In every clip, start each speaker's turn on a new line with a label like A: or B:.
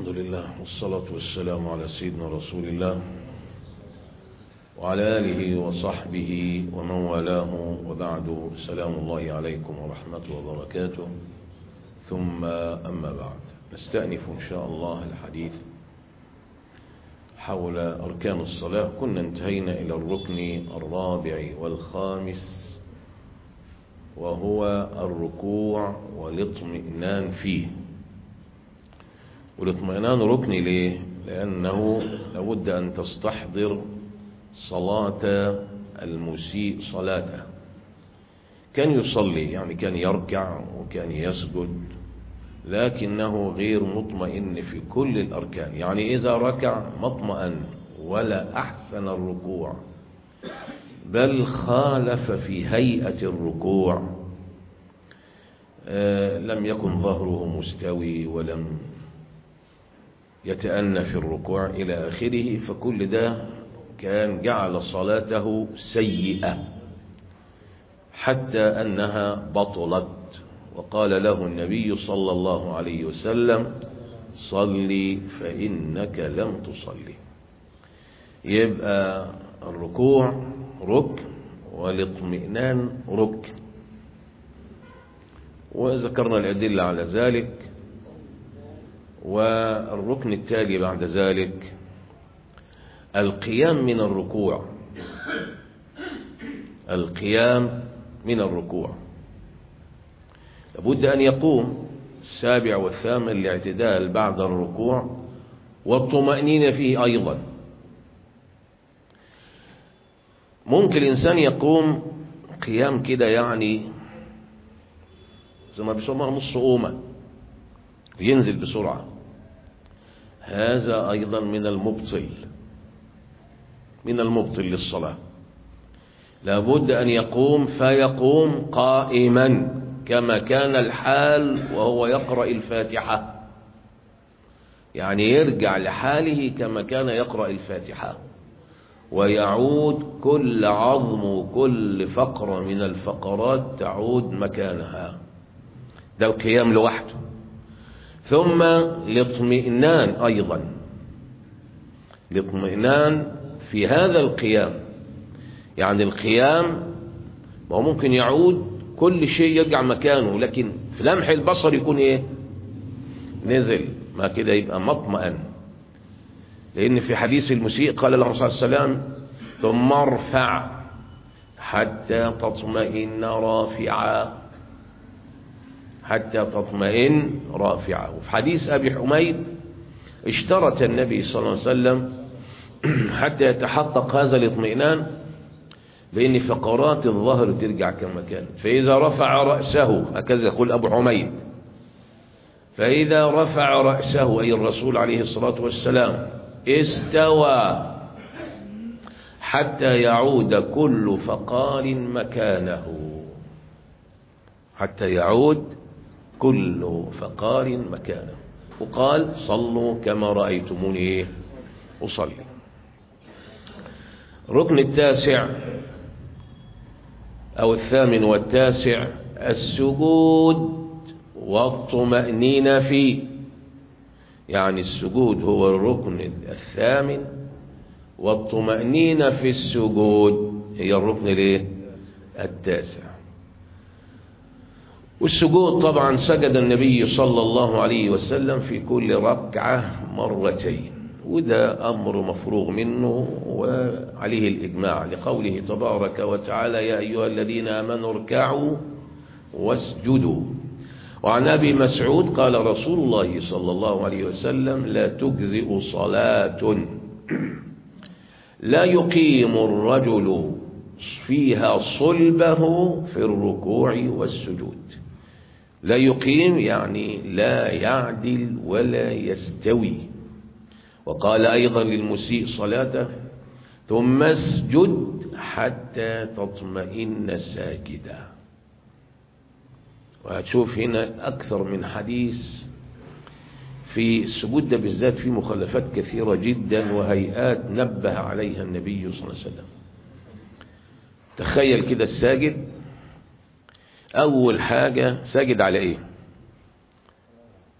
A: الحمد لله والصلاة والسلام على سيدنا رسول الله وعلى آله وصحبه ومن والاه وبعد. سلام الله عليكم ورحمته وبركاته. ثم أما بعد. نستأنف إن شاء الله الحديث حول أركان الصلاة. كنا انتهينا إلى الركن الرابع والخامس وهو الركوع والاطمئنان فيه. والاطمئنان ركن ليه؟ لأنه لابد أن تستحضر صلاة المسيء صلاته. كان يصلي يعني كان يركع وكان يسجد لكنه غير مطمئن في كل الأركان. يعني إذا ركع مطمئن ولا أحسن الركوع بل خالف في هيئة الركوع. آه لم يكن ظهره مستوي ولم يتأنى في الركوع إلى آخره فكل ده كان جعل صلاته سيئة حتى أنها بطلت. وقال له النبي صلى الله عليه وسلم صلي فإنك لم تصلي. يبقى الركوع ركن والاطمئنان ركن. وذكرنا الأدلة على ذلك. والركن التالي بعد ذلك القيام من الركوع. القيام من الركوع. لابد أن يقوم السابع والثامن الاعتدال بعد الركوع والطمأنينة فيه أيضا. ممكن الإنسان يقوم قيام كده يعني زي ما بيسموها نص قومة ينزل بسرعة. هذا أيضا من المبطل من المبطل للصلاة. لابد أن يقوم فيقوم قائما كما كان الحال وهو يقرأ الفاتحة. يعني يرجع لحاله كما كان يقرأ الفاتحة. ويعود كل عظم وكل فقرة من الفقرات تعود مكانها. ده القيام لوحده. ثم الاطمئنان أيضا. الاطمئنان في هذا القيام. يعني القيام ما هو ممكن يعود كل شيء يرجع مكانه لكن في لمح البصر يكون إيه؟ نزل. ما كده يبقى مطمئن. لأن في حديث المسيء قال له صلى الله عليه وسلم ثم ارفع حتى تطمئن رافعا. حتى تطمئن رافعا وفي حديث أبي حميد اشترط النبي صلى الله عليه وسلم حتى يتحقق هذا الاطمئنان بأن فقرات الظهر ترجع كما كانت فإذا رفع رأسه هكذا يقول أبو حميد. فإذا رفع رأسه أي الرسول عليه الصلاة والسلام استوى حتى يعود كل فقار مكانه. حتى يعود كل فقار مكانه. وقال صلوا كما رأيتموني أصلي. الركن التاسع أو الثامن والتاسع السجود والطمأنينة فيه. يعني السجود هو الركن الثامن والطمأنينة في السجود هي الركن الايه؟ التاسع. والسجود طبعا سجد النبي صلى الله عليه وسلم في كل ركعة مرتين وده أمر مفروغ منه وعليه الإجماع لقوله تبارك وتعالى يا أيها الذين آمنوا اركعوا واسجدوا. وعن أبي مسعود قال رسول الله صلى الله عليه وسلم لا تجزئ صلاة. لا يقيم الرجل فيها صلبه في الركوع والسجود. لا يقيم يعني لا يعدل ولا يستوي. وقال أيضا للمسيء صلاته ثم اسجد حتى تطمئن ساجدا وهتشوف هنا أكثر من حديث في السجود ده بالذات في مخالفات كثيرة جدا وهيئات نبه عليها النبي صلى الله عليه وسلم. تخيل كده الساجد أول حاجة ساجد على إيه؟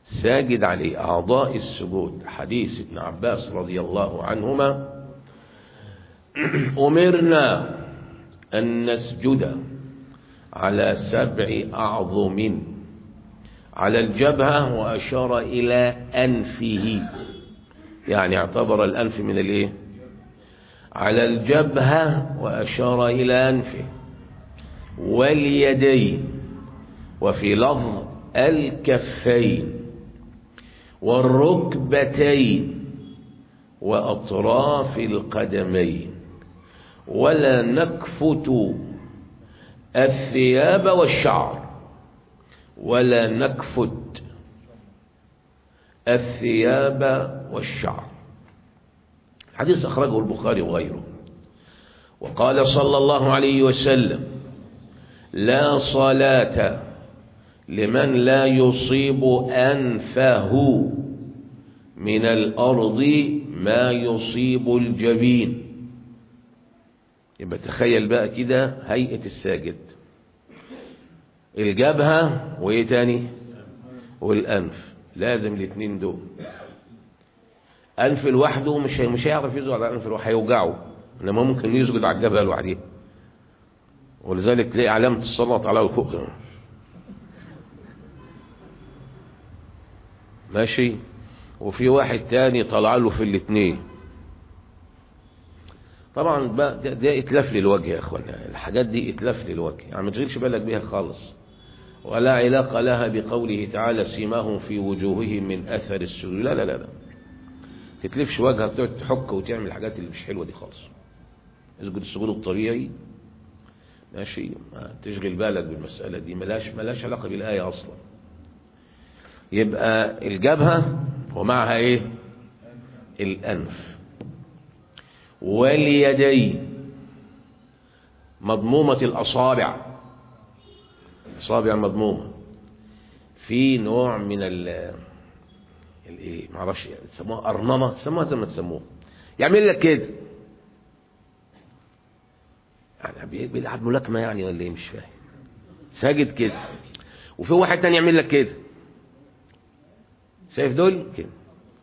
A: ساجد عليه أعضاء السجود. حديث ابن عباس رضي الله عنهما. أمرنا أن نسجد على سبع أعظم على الجبهة وأشار إلى أنفه. يعني اعتبر الأنف من الإيه؟ على الجبهة وأشار إلى أنفه. واليدين وفي لفظ الكفين والركبتين وأطراف القدمين ولا نكفت الثياب والشعر ولا نكفت الثياب والشعر. حديث أخرجه البخاري وغيره. وقال صلى الله عليه وسلم لا صلاة لمن لا يصيب أنفه من الأرض ما يصيب الجبين. يبقى تخيل بقى كده هيئة الساجد. الجبهة وإيه تاني؟ والأنف. لازم الاثنين دول. أنف لوحده مش مش هيعرف يسجد على أنف لوحده هيوجعه. إنما ممكن يسجد على الجبهة لوحدها ولذلك تلاقي علامة الصلاة على الفوق ماشي؟ وفي واحد تاني طلع له في الاثنين طبعا بقى ده, ده إتلاف للوجه يا اخوانا الحاجات دي إتلاف للوجه. يعني ما تشغلش بالك بيها خالص. ولا علاقة لها بقوله تعالى سيماهم في وجوههم من أثر السجود لا لا لا لا. تتلفش وجهك تقعد تحك وتعمل الحاجات اللي مش حلوة دي خالص. اسجد السجود الطبيعي ماشي. ما تشغل بالك بالمسألة دي ملاش ملاش علاقة بالآية أصلا. يبقى الجبهة ومعها إيه؟ الأنف. واليدين. مضمومة الأصابع. أصابع مضمومة. في نوع من ال الايه معرفش يسموها أرنمة. سموها زي ما تسموها. يعمل لك كده. يعني بيلعب ملاكمة يعني ولا إيه؟ مش فاهم. ساجد كده. وفي واحد تاني يعمل لك كده. شايف دول؟ كده.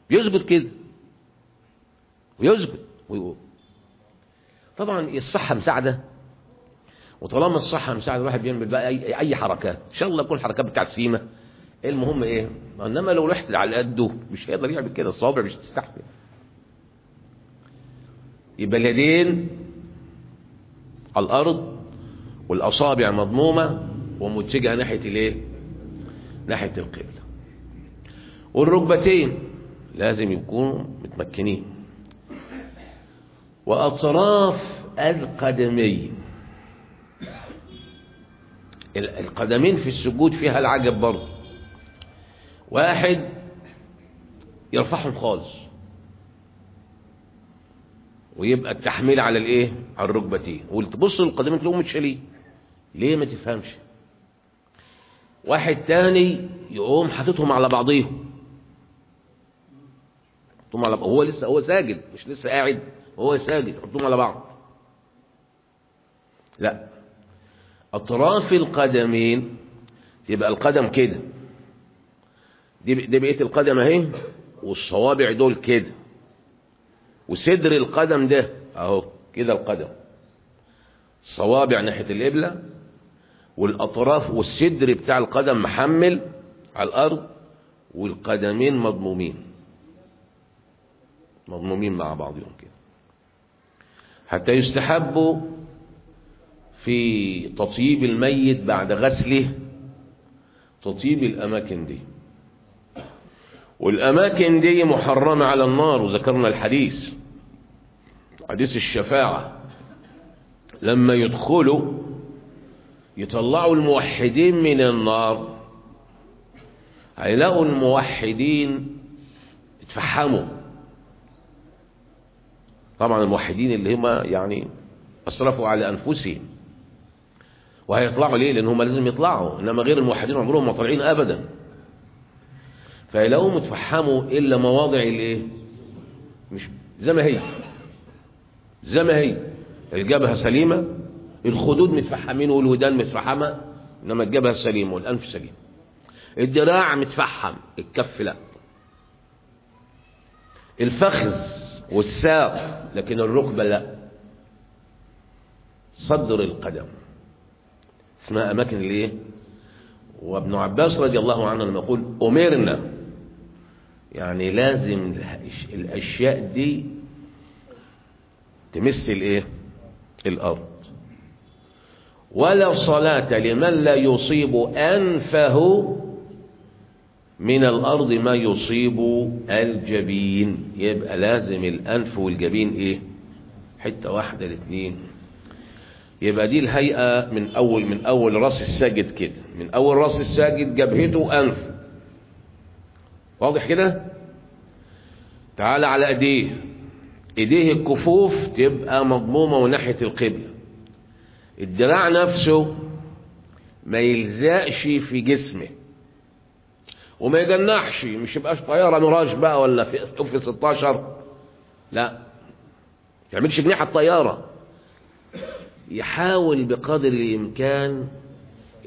A: بيسجد كده. ويسجد ويقول طبعا الصحة مساعدة. وطالما الصحة مساعدة الواحد بيعمل بقى أي, أي حركات. إن شاء الله يكون حركات بتاعت سيمة المهم إيه؟ إنما لو رحت على قده مش هيقدر يعمل كده. الصوابع مش تستحمل يبقى اليدين على الأرض والأصابع مضمومة ومتجهة ناحية الإيه ناحية القبلة. والركبتين لازم يكونوا متمكنين. وأطراف القدمين. القدمين في السجود فيها العجب برضه. واحد يرفعهم خالص. ويبقى التحميل على الايه؟ على الركبتين وتبص للقدمين تلاقيهم متشالين ليه ما تفهمش؟ واحد تاني يقوم حاططهم على بعضيهم. يحطهم على هو لسه هو ساجد مش لسه قاعد. وهو ساجد يحطهم على بعض. لا. أطراف القدمين يبقى القدم كده. دي دي بقية القدم اهي والصوابع دول كده. وصدر القدم ده اهو كده القدم. صوابع ناحية القبلة والأطراف والصدر بتاع القدم محمل على الأرض والقدمين مضمومين. مضمومين مع بعضهم كده. حتى يستحب في تطييب الميت بعد غسله تطييب الأماكن دي. والأماكن دي محرمة على النار وذكرنا الحديث. حديث الشفاعة. لما يدخلوا يطلعوا الموحدين من النار. هيلاقوا الموحدين اتفحموا. طبعا الموحدين اللي هم يعني أسرفوا على أنفسهم. وهيطلعوا ليه؟ لأن هم لازم يطلعوا. إنما غير الموحدين عمرهم ما طالعين أبدا. فيلاقوا متفحموا إلا مواضع الإيه؟ مش زي ما هي. زي ما هي. الجبهة سليمة الخدود متفحمين والودان متفحمة إنما الجبهة سليمة والأنف سليم. الدراع متفحم الكف لا. الفخذ والساق لكن الركبة لا. صدر القدم. اسمها أماكن الإيه؟ وابن عباس رضي الله عنه لما يقول أمرنا. يعني لازم الأشياء دي تمس الإيه؟ الأرض. ولا صلاة لمن لا يصيب أنفه من الأرض ما يصيب الجبين. يبقى لازم الأنف والجبين إيه؟ حتة واحدة الاثنين يبقى دي الهيئة من أول من أول رأس الساجد كده. من أول رأس الساجد جبهته وأنف واضح كده؟ تعال على إيديه. إيديه الكفوف تبقى مضمومة وناحية القبلة الدراع نفسه ما يلزقش في جسمه. وما يجنحش مش يبقاش طيارة ميراج بقى ولا في اف 16 لا. ما يعملش جناح الطيارة. يحاول بقدر الإمكان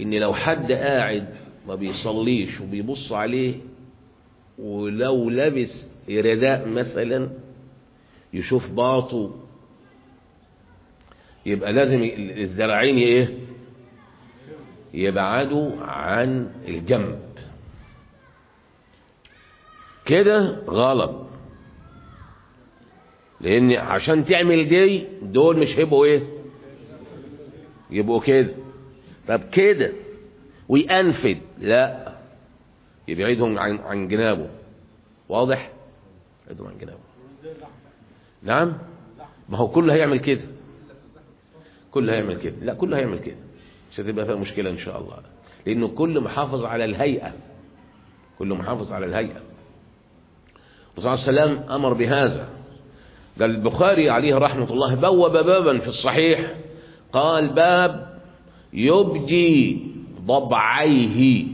A: إن لو حد قاعد ما بيصليش وبيبص عليه ولو لبس رداء مثلا يشوف باطه يبقى لازم الزراعين إيه؟ يبعدوا عن الجنب. كده غلط. لأن عشان تعمل دي دول مش هيبقوا إيه؟ يبقوا كده. طب كده وينفد لا. يبعدهم عن عن جنابه. واضح؟ يبعدهم عن جنابه. نعم؟ ما هو كله هيعمل كده. كله هيعمل كده. لا كله هيعمل كده. مش هتبقى فيها مشكلة إن شاء الله. لأنه كل محافظ على الهيئة. كل محافظ على الهيئة. الرسول صلى الله عليه وسلم أمر بهذا. ده البخاري عليه رحمة الله بوب بابا في الصحيح. قال باب يبدي ضبعيه.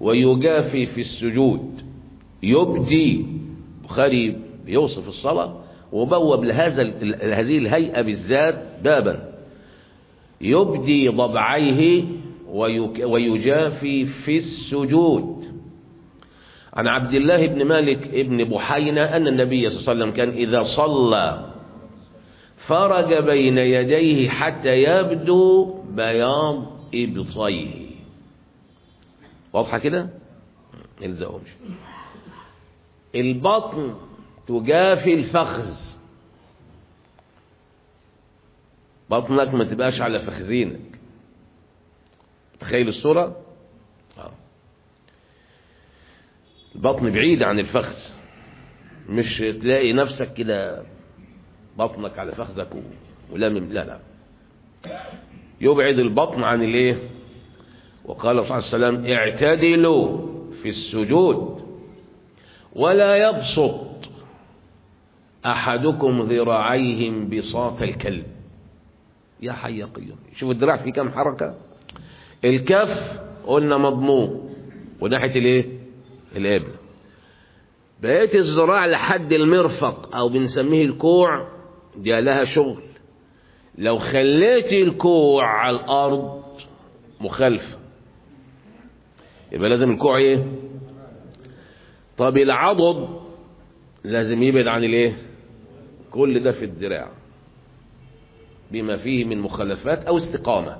A: ويجافي في السجود. يبدي. البخاري بيوصف الصلاة وبوب لهذا هذه الهيئة بالذات بابا. يبدي ضبعيه ويجافي في السجود. عن عبد الله بن مالك ابن بحينة أن النبي صلى الله عليه وسلم كان إذا صلى فرج بين يديه حتى يبدو بياض إبطيه. واضحة كده؟ نلزقهمش البطن تجافي الفخذ. بطنك ما تبقاش على فخذينك. تخيل الصورة؟ آه. البطن بعيد عن الفخذ. مش تلاقي نفسك كده بطنك على فخذك ولامم لا لا. يبعد البطن عن الايه؟ وقال صلى الله عليه وسلم اعتدلوا في السجود ولا يبسط أحدكم ذراعيه بساط الكلب. يا حي يا قيوم. شوف الذراع في كم حركة؟ الكف قلنا مضموم. وناحية الإيه؟ الابن بقيت الذراع لحد المرفق أو بنسميه الكوع دي لها شغل. لو خليت الكوع على الأرض مخالفة. يبقى لازم الكوع إيه؟ طب العضد لازم يبعد عن الإيه؟ كل ده في الدراع. بما فيه من مخالفات أو استقامة.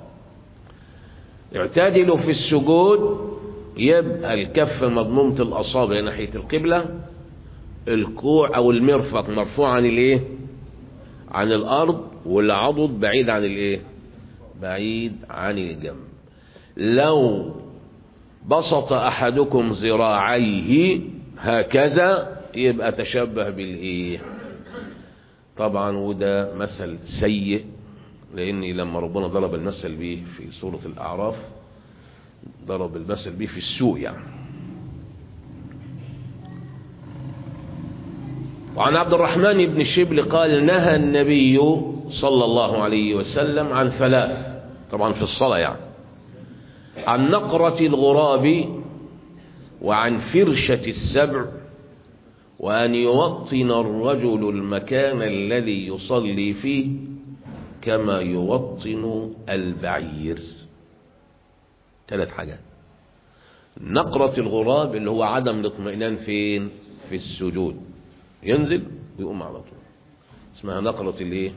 A: اعتدلوا في السجود يبقى الكف مضمومة الأصابع ناحية القبلة الكوع أو المرفق مرفوع عن الإيه؟ عن الأرض والعضد بعيد عن الإيه؟ بعيد عن الجنب. لو بسط أحدكم ذراعيه هكذا يبقى تشبه بالإيه؟ طبعا وده مثل سيء لأني لما ربنا ضرب المثل به في سورة الأعراف ضرب المثل به في السوء يعني. وعن عبد الرحمن بن شبل قال نهى النبي صلى الله عليه وسلم عن ثلاث طبعا في الصلاة يعني. عن نقرة الغراب وعن فرشة السبع وأن يوطن الرجل المكان الذي يصلي فيه كما يوطن البعير. ثلاث حاجات. نقرة الغراب اللي هو عدم الاطمئنان فين؟ في السجود. ينزل ويقوم على طول. اسمها نقرة الايه؟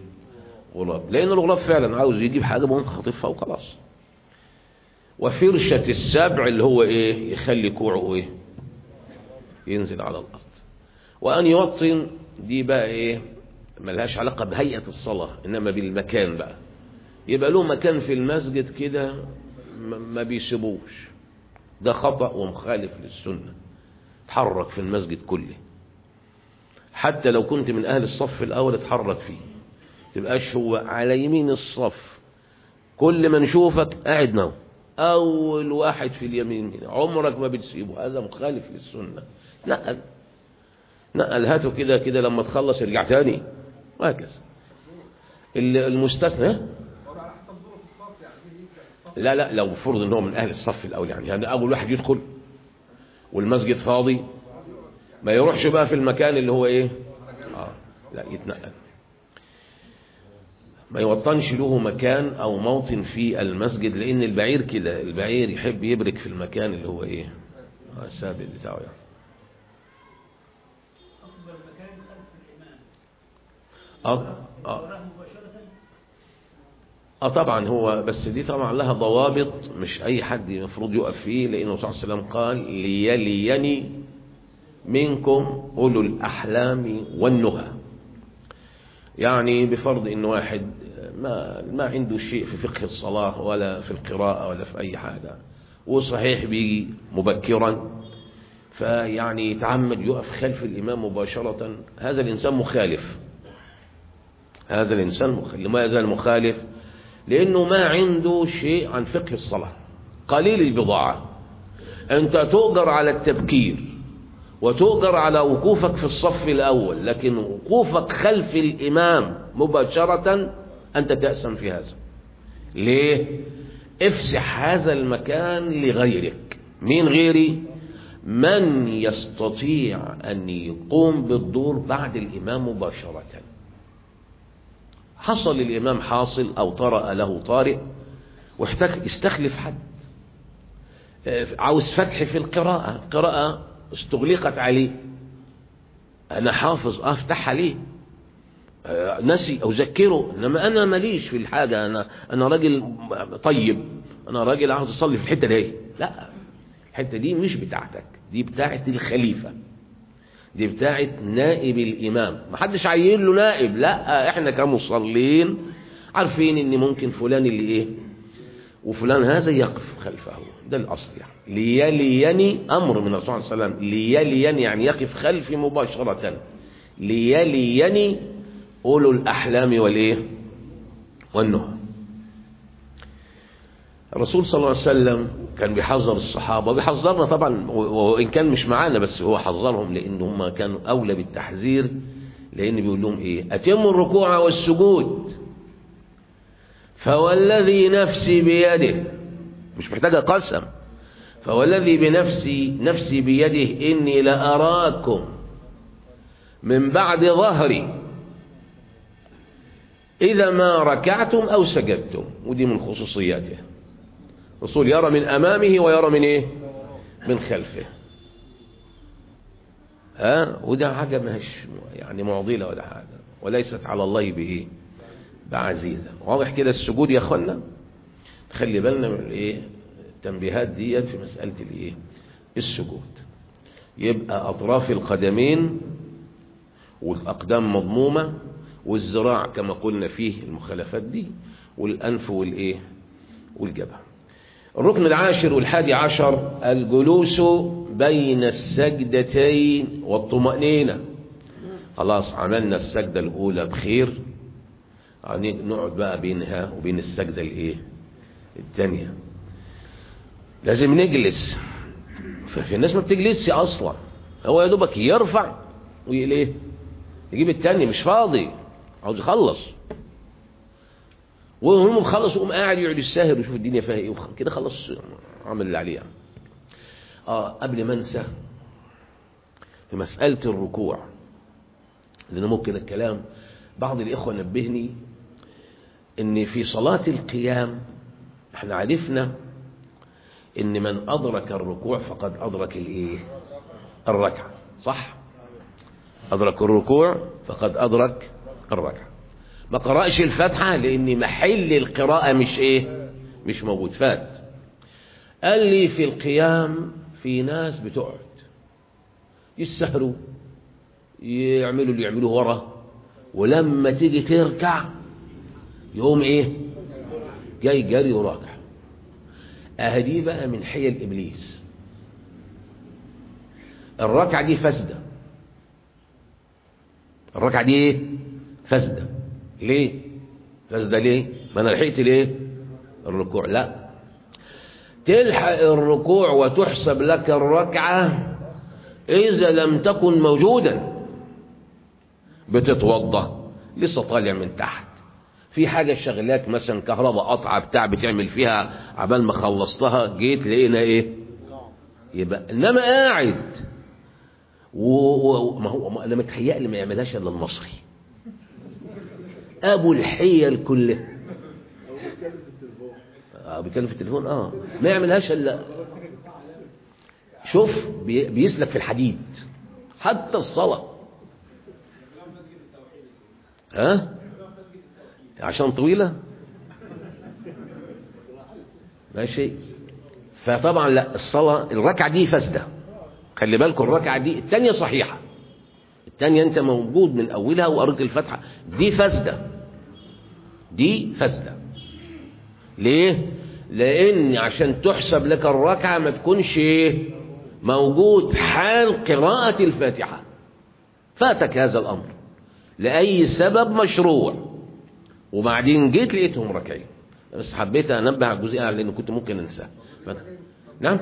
A: غراب. لأن الغراب فعلا عاوز يجيب حاجة ممكن خطيفها وخلاص. وفرشة السبع اللي هو إيه؟ يخلي كوعه إيه؟ ينزل على الأرض. وأن يوطن دي بقى إيه؟ ملهاش علاقة بهيئة الصلاة إنما بالمكان بقى. يبقى له مكان في المسجد كده ما بيسيبوش. ده خطأ ومخالف للسنة. تحرك في المسجد كله. حتى لو كنت من أهل الصف الأول اتحرك فيه. تبقاش هو على يمين الصف. كل ما نشوفك قاعد نوم أول واحد في اليمين عمرك ما بتسيبه. هذا مخالف للسنة. نقل. نقل. هاته كده كده لما تخلص ارجع تاني. وهكذا. المستثنى؟ لا لا. لو فرض ان هو من أهل الصف الأول يعني, يعني أول واحد يدخل. والمسجد فاضي. ما يروحش بقى في المكان اللي هو إيه؟ آه. لا يتنقل. ما يوطنش له مكان أو موطن في المسجد لأن البعير كده البعير يحب يبرك في المكان اللي هو إيه الثابت بتاعه يعني. آه آه. آه طبعا هو بس دي طبعا لها ضوابط مش أي حد المفروض يقف فيه لأنه صلى الله عليه وسلم قال ليليني منكم أولو الأحلام والنهى. يعني بفرض إن واحد ما ما عنده شيء في فقه الصلاة ولا في القراءة ولا في أي حاجة وصحيح بيجي مبكرا فيعني يتعمد يقف خلف الإمام مباشرة هذا الإنسان مخالف. هذا الإنسان مخالف. لماذا المخالف لأنه ما عنده شيء عن فقه الصلاة. قليل البضاعة. أنت تؤجر على التبكير. وتؤجر على وقوفك في الصف الأول لكن وقوفك خلف الإمام مباشرة أنت تأسم في هذا. ليه؟ افسح هذا المكان لغيرك. مين غيري؟ من يستطيع أن يقوم بالدور بعد الإمام مباشرةً. حصل للإمام حاصل أو طرأ له طارئ واحتاج يستخلف حد. عاوز فتح في القراءة. قراءة استغلقت عليه أنا حافظ أفتح عليه نسي أو ذكره إنما أنا ماليش في الحاجة. أنا أنا راجل طيب. أنا راجل عاوز أصلي في الحتة دي. لا الحتة دي مش بتاعتك. دي بتاعت الخليفة. دي بتاعت نائب الإمام. ما حدش عين له نائب. لا إحنا كمصلين عارفين إن ممكن فلان اللي إيه وفلان هذا يقف خلفه. ده الأصل يعني. ليليني أمر من الرسول صلى الله عليه وسلم. ليليني يعني يقف خلفي مباشرة. ليليني أولو الأحلام والإيه؟ والنهى. الرسول صلى الله عليه وسلم كان بيحذر الصحابة. وبيحذرنا طبعا وإن كان مش معانا بس هو حذرهم لأن هم كانوا أولى بالتحذير. لأن بيقول لهم إيه؟ أتموا الركوع والسجود. فوالذي نفسي بيده. مش محتاجة قسم. فوالذي بنفسي نفسي بيده إني لأراكم من بعد ظهري. إذا ما ركعتم أو سجدتم ودي من خصوصياته. الرسول يرى من أمامه ويرى من إيه؟ من خلفه. ها؟ وده حاجة مش يعني معضلة ولا حاجة. وليست على الله بإيه بعزيزة. واضح كده السجود يا أخوانا؟ خلي بالنا من الإيه التنبيهات ديت في مسألة الإيه؟ السجود. يبقى أطراف القدمين والأقدام مضمومة والذراع كما قلنا فيه المخالفات دي والأنف والإيه؟ والجبهة. الركن العاشر والحادي عشر الجلوس بين السجدتين والطمأنينة. خلاص عملنا السجدة الأولى بخير. يعني نقعد بقى بينها وبين السجدة الإيه؟ الثانية لازم نجلس. ففي الناس ما بتجلسش أصلا. هو يا دوبك يرفع ويليه يجيب التاني مش فاضي. عاوز يخلص. وهم مخلص وقوم قاعد يقعد يسهر ويشوف الدنيا فيها إيه كده خلص عمل اللي عليه. يعني. آه قبل ما أنسى في مسألة الركوع. لأن ممكن الكلام بعض الإخوة نبهني إن في صلاة القيام إحنا عرفنا إن من أدرك الركوع فقد أدرك الإيه؟ الركعة. صح؟ أدرك الركوع فقد أدرك الركعة. ما قرأش الفاتحة لأن محل القراءة مش إيه؟ مش موجود. فات. قال لي في القيام في ناس بتقعد. يسهروا. يعملوا اللي يعملوه ورا. ولما تيجي تركع يقوم إيه؟ جاي جري وراكع اهدي بقى من حيل ابليس الركعة دي فاسدة. الركعة دي إيه؟ فاسدة. ليه؟ فاسدة ليه؟ ما أنا لحقت ليه؟ الركوع. لا. تلحق الركوع وتحسب لك الركعة إذا لم تكن موجودا. بتتوضأ لسه طالع من تحت. في حاجة شغلاك مثلا كهرباء قطعة بتاع بتعمل فيها عبال ما خلصتها جيت لقينا إيه؟ يبقى إنما قاعد. وما هو أنا متهيألي ما يعملهاش إلا المصري. أبو الحيل كلها آه بيتكلم في التليفون. آه. ما يعملهاش الا شوف بي... بيسلك في الحديد. حتى الصلاة. ها؟ عشان طويلة؟ ماشي فطبعا لا الصلاة الركعة دي فاسدة. خلي بالكم الركعة دي الثانية صحيحة. الثانية أنت موجود من أولها وقريت الفاتحة دي فاسدة. دي فاسدة. ليه؟ لأن عشان تحسب لك الركعة ما تكونش موجود حال قراءة الفاتحة. فاتك هذا الأمر لأي سبب مشروع. وبعدين جيت لقيتهم راكعين. بس حبيت انبه على الجزئية لأن كنت ممكن انساها نعم؟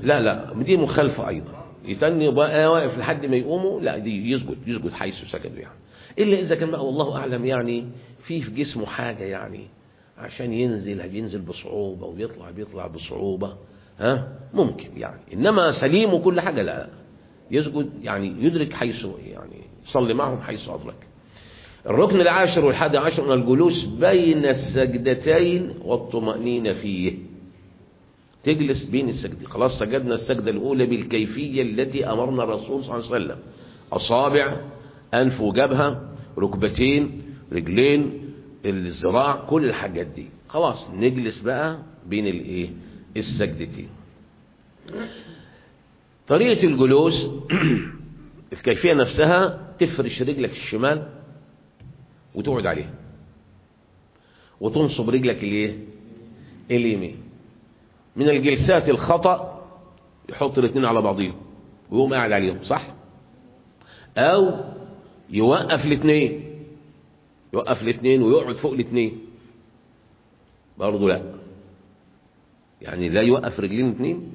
A: لا لا دي مخالفة أيضا. يتني بقى واقف لحد ما يقوموا لا دي يسجد يسجد حيث سجدوا يعني. إلا إذا كان بقى والله أعلم يعني في في جسمه حاجة يعني عشان ينزل بينزل بصعوبة ويطلع بيطلع بصعوبة ها؟ ممكن يعني. إنما سليم وكل حاجة لا. يسجد يعني يدرك حيث يعني يصلي معهم حيث أدرك. الركن العاشر والحادي عشر من الجلوس بين السجدتين والطمأنينة فيه. تجلس بين السجدتين خلاص سجدنا السجدة الأولى بالكيفية التي أمرنا الرسول صلى الله عليه وسلم. أصابع أنف وجبهة ركبتين رجلين الذراع كل الحاجات دي. خلاص نجلس بقى بين الإيه؟ السجدتين. طريقة الجلوس الكيفية نفسها تفرش رجلك الشمال. وتقعد عليها وتنصب رجلك الايه اليمين. من الجلسات الخطأ يحط الاثنين على بعضهم ويقوم قاعد عليهم صح؟ أو يوقف الاثنين يوقف الاثنين ويقعد فوق الاثنين برضه لا. يعني لا يوقف رجلين اثنين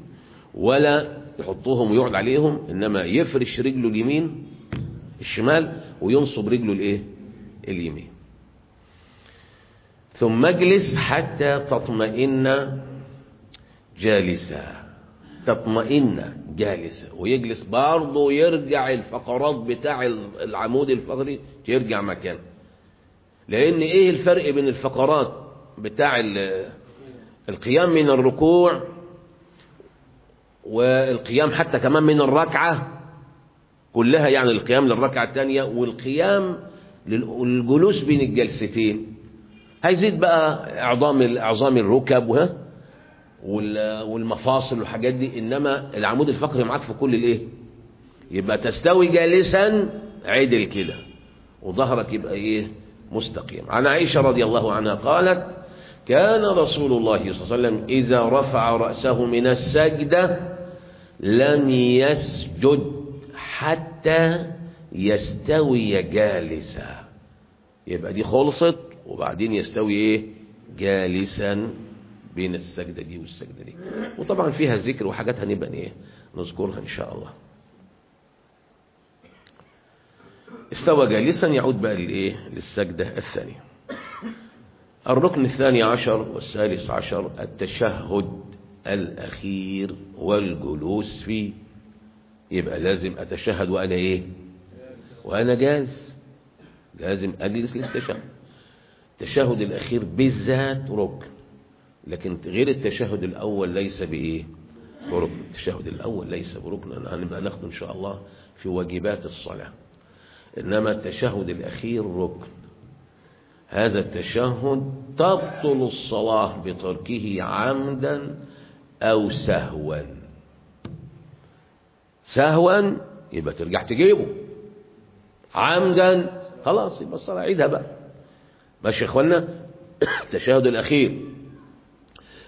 A: ولا يحطهم ويقعد عليهم إنما يفرش رجله اليمين الشمال وينصب رجله الإيه؟ اليمين. ثم اجلس حتى تطمئن جالسا. تطمئن جالسا. ويجلس برضه يرجع الفقرات بتاع العمود الفقري ترجع مكانه لأن إيه الفرق بين الفقرات بتاع القيام من الركوع والقيام حتى كمان من الركعة؟ كلها يعني القيام للركعة الثانية والقيام للجلوس بين الجلستين. هيزيد بقى عظام عظام الركب وها والمفاصل والحاجات دي. إنما العمود الفقري معاك في كل الإيه؟ يبقى تستوي جالسا عدل كده وظهرك يبقى إيه؟ مستقيم. عن عائشة رضي الله عنها قالت كان رسول الله صلى الله عليه وسلم إذا رفع رأسه من السجدة لم يسجد حتى يستوي جالسا. يبقى دي خلصت وبعدين يستوي إيه؟ جالسا بين السجدة دي والسجدة دي. وطبعا فيها ذكر وحاجات هنبقى إيه؟ نذكرها إن شاء الله. استوى جالسا يعود بقى للإيه؟ للسجدة الثانية. الركن الثاني عشر والثالث عشر التشهد الأخير والجلوس فيه. يبقى لازم أتشهد وأنا إيه؟ وأنا جالس لازم أجلس للتشهد. التشهد الأخير بالذات ركن. لكن غير التشهد الأول ليس بإيه؟ بركن. التشهد الأول ليس بركن. هنبقى ناخده إن شاء الله في واجبات الصلاة. إنما التشهد الأخير ركن. هذا التشهد تبطل الصلاة بتركه عمدا أو سهوا. سهوا؟ يبقى ترجع تجيبه. عمدا خلاص يبقى الصلاة عيدها بقى. ماشي يا اخوانا التشهد الأخير.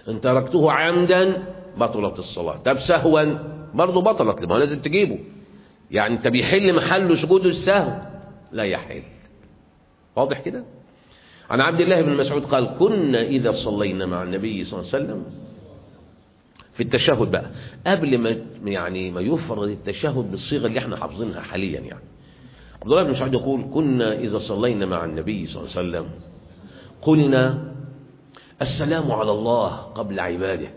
A: إن تركته عمدا بطلت الصلاة. طب سهوا برضه بطلت لما لازم تجيبه. يعني أنت بيحل محله سجود السهو؟ لا يحل. واضح كده؟ عن عبد الله بن مسعود قال كنا إذا صلينا مع النبي صلى الله عليه وسلم. في التشهد بقى. قبل ما يعني ما يفرض التشهد بالصيغة اللي إحنا حافظينها حاليا يعني. عبد الله بن مسعود يقول كنا إذا صلينا مع النبي صلى الله عليه وسلم قلنا السلام على الله قبل عباده.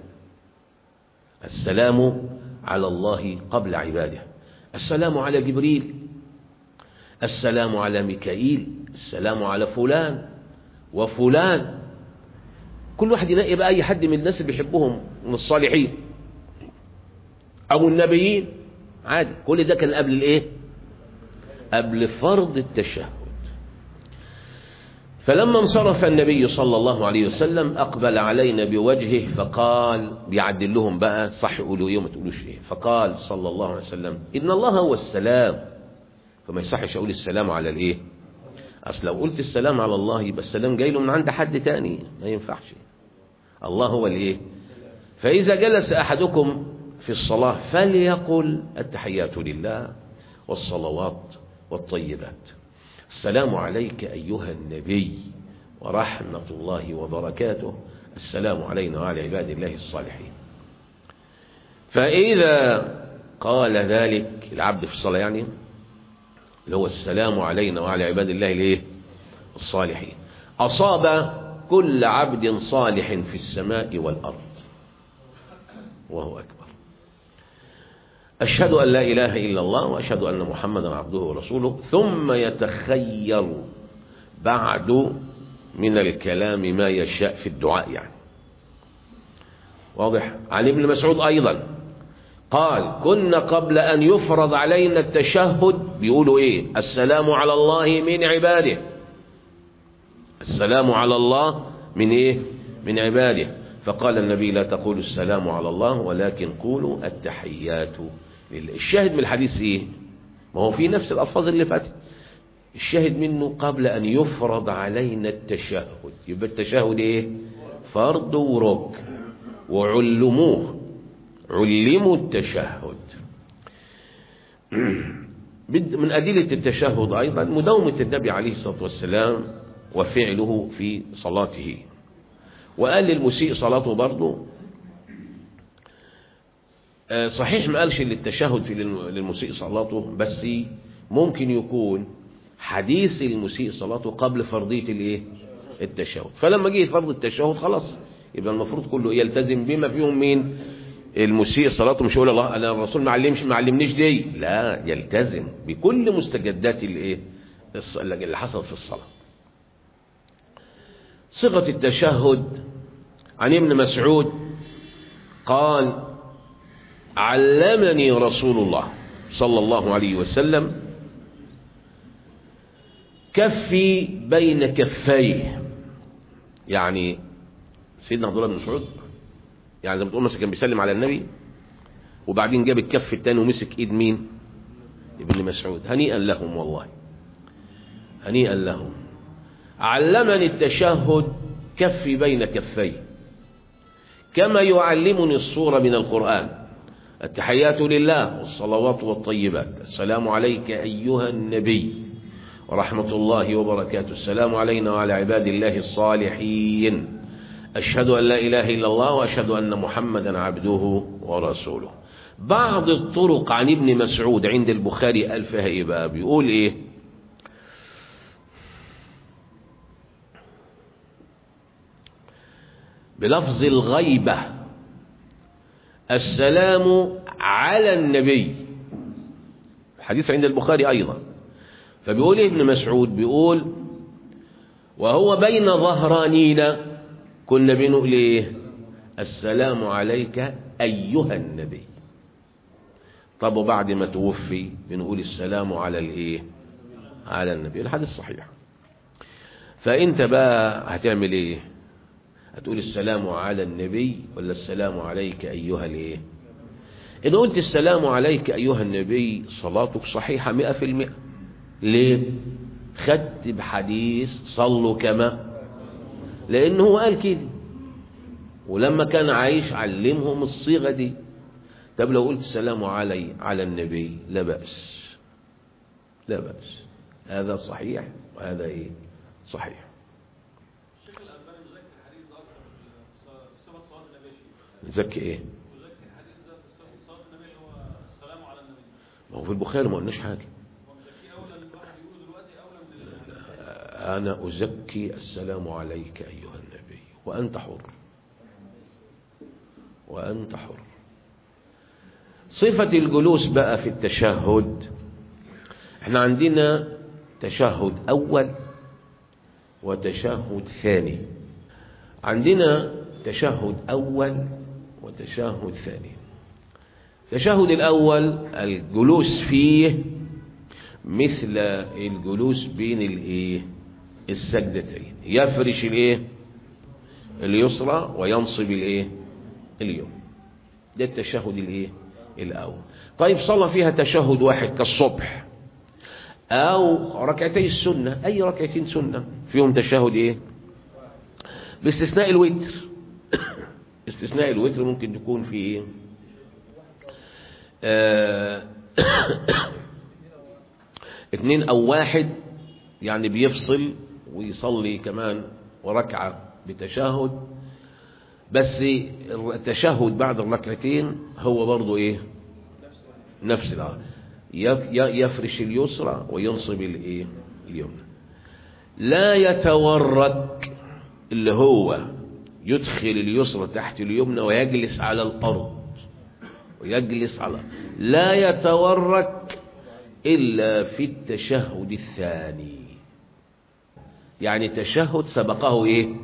A: السلام على الله قبل عباده. السلام على جبريل السلام على ميكائيل السلام على فلان وفلان. كل واحد ينقي بقى أي حد من الناس اللي بيحبهم من الصالحين أو النبيين عادي. كل ده كان قبل الإيه؟ قبل فرض التشهد. فلما انصرف النبي صلى الله عليه وسلم أقبل علينا بوجهه فقال بيعدل لهم بقى صح يقولوا إيه وما تقولوش إيه. فقال صلى الله عليه وسلم إن الله هو السلام. فما يصحش أقول السلام على الإيه؟ أصل لو قلت السلام على الله يبقى السلام جاي له من عند حد تاني. ما ينفعش. الله هو الإيه؟ فإذا جلس أحدكم في الصلاة فليقل التحيات لله والصلوات والطيبات. السلام عليك أيها النبي ورحمة الله وبركاته. السلام علينا وعلى عباد الله الصالحين. فإذا قال ذلك العبد في الصلاة يعني اللي هو السلام علينا وعلى عباد الله الإيه؟ الصالحين. أصاب كل عبد صالح في السماء والأرض. وهو أكبر. أشهد أن لا إله إلا الله وأشهد أن محمدا عبده ورسوله ثم يتخير بعد من الكلام ما يشاء في الدعاء يعني. واضح؟ عن ابن مسعود أيضا قال كنا قبل أن يفرض علينا التشهد. بيقولوا إيه؟ السلام على الله من عباده. السلام على الله من إيه؟ من عباده. فقال النبي لا تقولوا السلام على الله ولكن قولوا التحيات لله. الشاهد من الحديث إيه؟ ما هو في نفس الألفاظ اللي فاتت. الشاهد منه قبل أن يفرض علينا التشهد. يبقى التشهد إيه؟ فرض ورك وعلموه. علموا التشهد. من أدلة التشهد أيضا مداومة النبي عليه الصلاة والسلام وفعله في صلاته. وقال للمسيء صلاته برضه. صحيح ما قالش للتشهد في للمسيء صلاته بس ممكن يكون حديث المسيء صلاته قبل فرضية الإيه؟ التشهد. فلما جه فرض التشهد خلاص يبقى المفروض كله يلتزم بما فيهم مين؟ المسيء صلاته. مش يقول الله أنا الرسول ما علمش ما علمنيش دي لا يلتزم بكل مستجدات الإيه؟ اللي حصل في الصلاة. صيغة التشهد عن ابن مسعود قال علمني رسول الله صلى الله عليه وسلم كفي بين كفيه. يعني سيدنا عبد الله بن مسعود يعني زي ما بتقول مثلا كان بيسلم على النبي وبعدين جاب الكف الثاني ومسك ايد مين؟ ابن مسعود. هنيئا لهم والله هنيئا لهم. علمني التشهد كفي بين كفي كما يعلمني الصورة من القرآن. التحيات لله والصلوات والطيبات. السلام عليك أيها النبي. ورحمة الله وبركاته. السلام علينا وعلى عباد الله الصالحين. أشهد أن لا إله إلا الله وأشهد أن محمدا عبده ورسوله. بعض الطرق عن ابن مسعود عند البخاري ألفها إيه بقى بيقول إيه؟ بلفظ الغيبة. السلام على النبي. الحديث عند البخاري أيضا. فبيقول ابن مسعود بيقول وهو بين ظهرانينا كنا بنقول إيه؟ السلام عليك أيها النبي. طب وبعد ما توفي بنقول السلام على الإيه؟ على النبي. الحديث صحيح. فإنت بقى هتعمل إيه؟ هتقول السلام على النبي ولا السلام عليك أيها الإيه؟ إن قلت السلام عليك أيها النبي صلاتك صحيحة مئة في المئة. ليه؟ خدت بحديث صلوا كما. لأنه هو قال كده. ولما كان عايش علمهم الصيغة دي. طب لو قلت السلام علي على النبي لا بأس. لا بأس. هذا صحيح وهذا إيه؟ صحيح
B: الشيخ الألباني مذكر الحديث ده أكتر في صفة صلاة النبي شيء
A: زكي إيه
B: مذكر الحديث ده في صفة صلاة النبي اللي هو السلام على النبي
A: ما هو في البخاري ما قلناش
B: حاجة.
A: أنا أزكي السلام عليك أيها النبي وأنت حر. وأنت حر. صفة الجلوس بقى في التشهد. إحنا عندنا تشهد أول وتشهد ثاني. عندنا تشهد أول وتشهد ثاني التشهد الأول الجلوس فيه مثل الجلوس بين الايه؟ السجدتين. يفرش الايه؟ اليسرى وينصب الايه؟ اليوم. ده التشهد الايه؟ الأول. طيب صلى فيها تشهد واحد كالصبح أو ركعتي السنة. أي ركعتين سنة؟ فيهم تشهد إيه؟ باستثناء الوتر. استثناء الوتر ممكن يكون في إيه؟ آه اتنين أو واحد يعني بيفصل ويصلي كمان وركعة بتشهد. بس التشهد بعد الركعتين هو برضو إيه؟ نفس الآن يفرش اليسرى وينصب الإيه؟ اليمنى. لا يتورك اللي هو يدخل اليسرى تحت اليمنى ويجلس على الأرض. ويجلس على لا يتورك إلا في التشهد الثاني. يعني تشهد سبقه إيه؟